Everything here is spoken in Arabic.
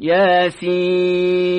ياسين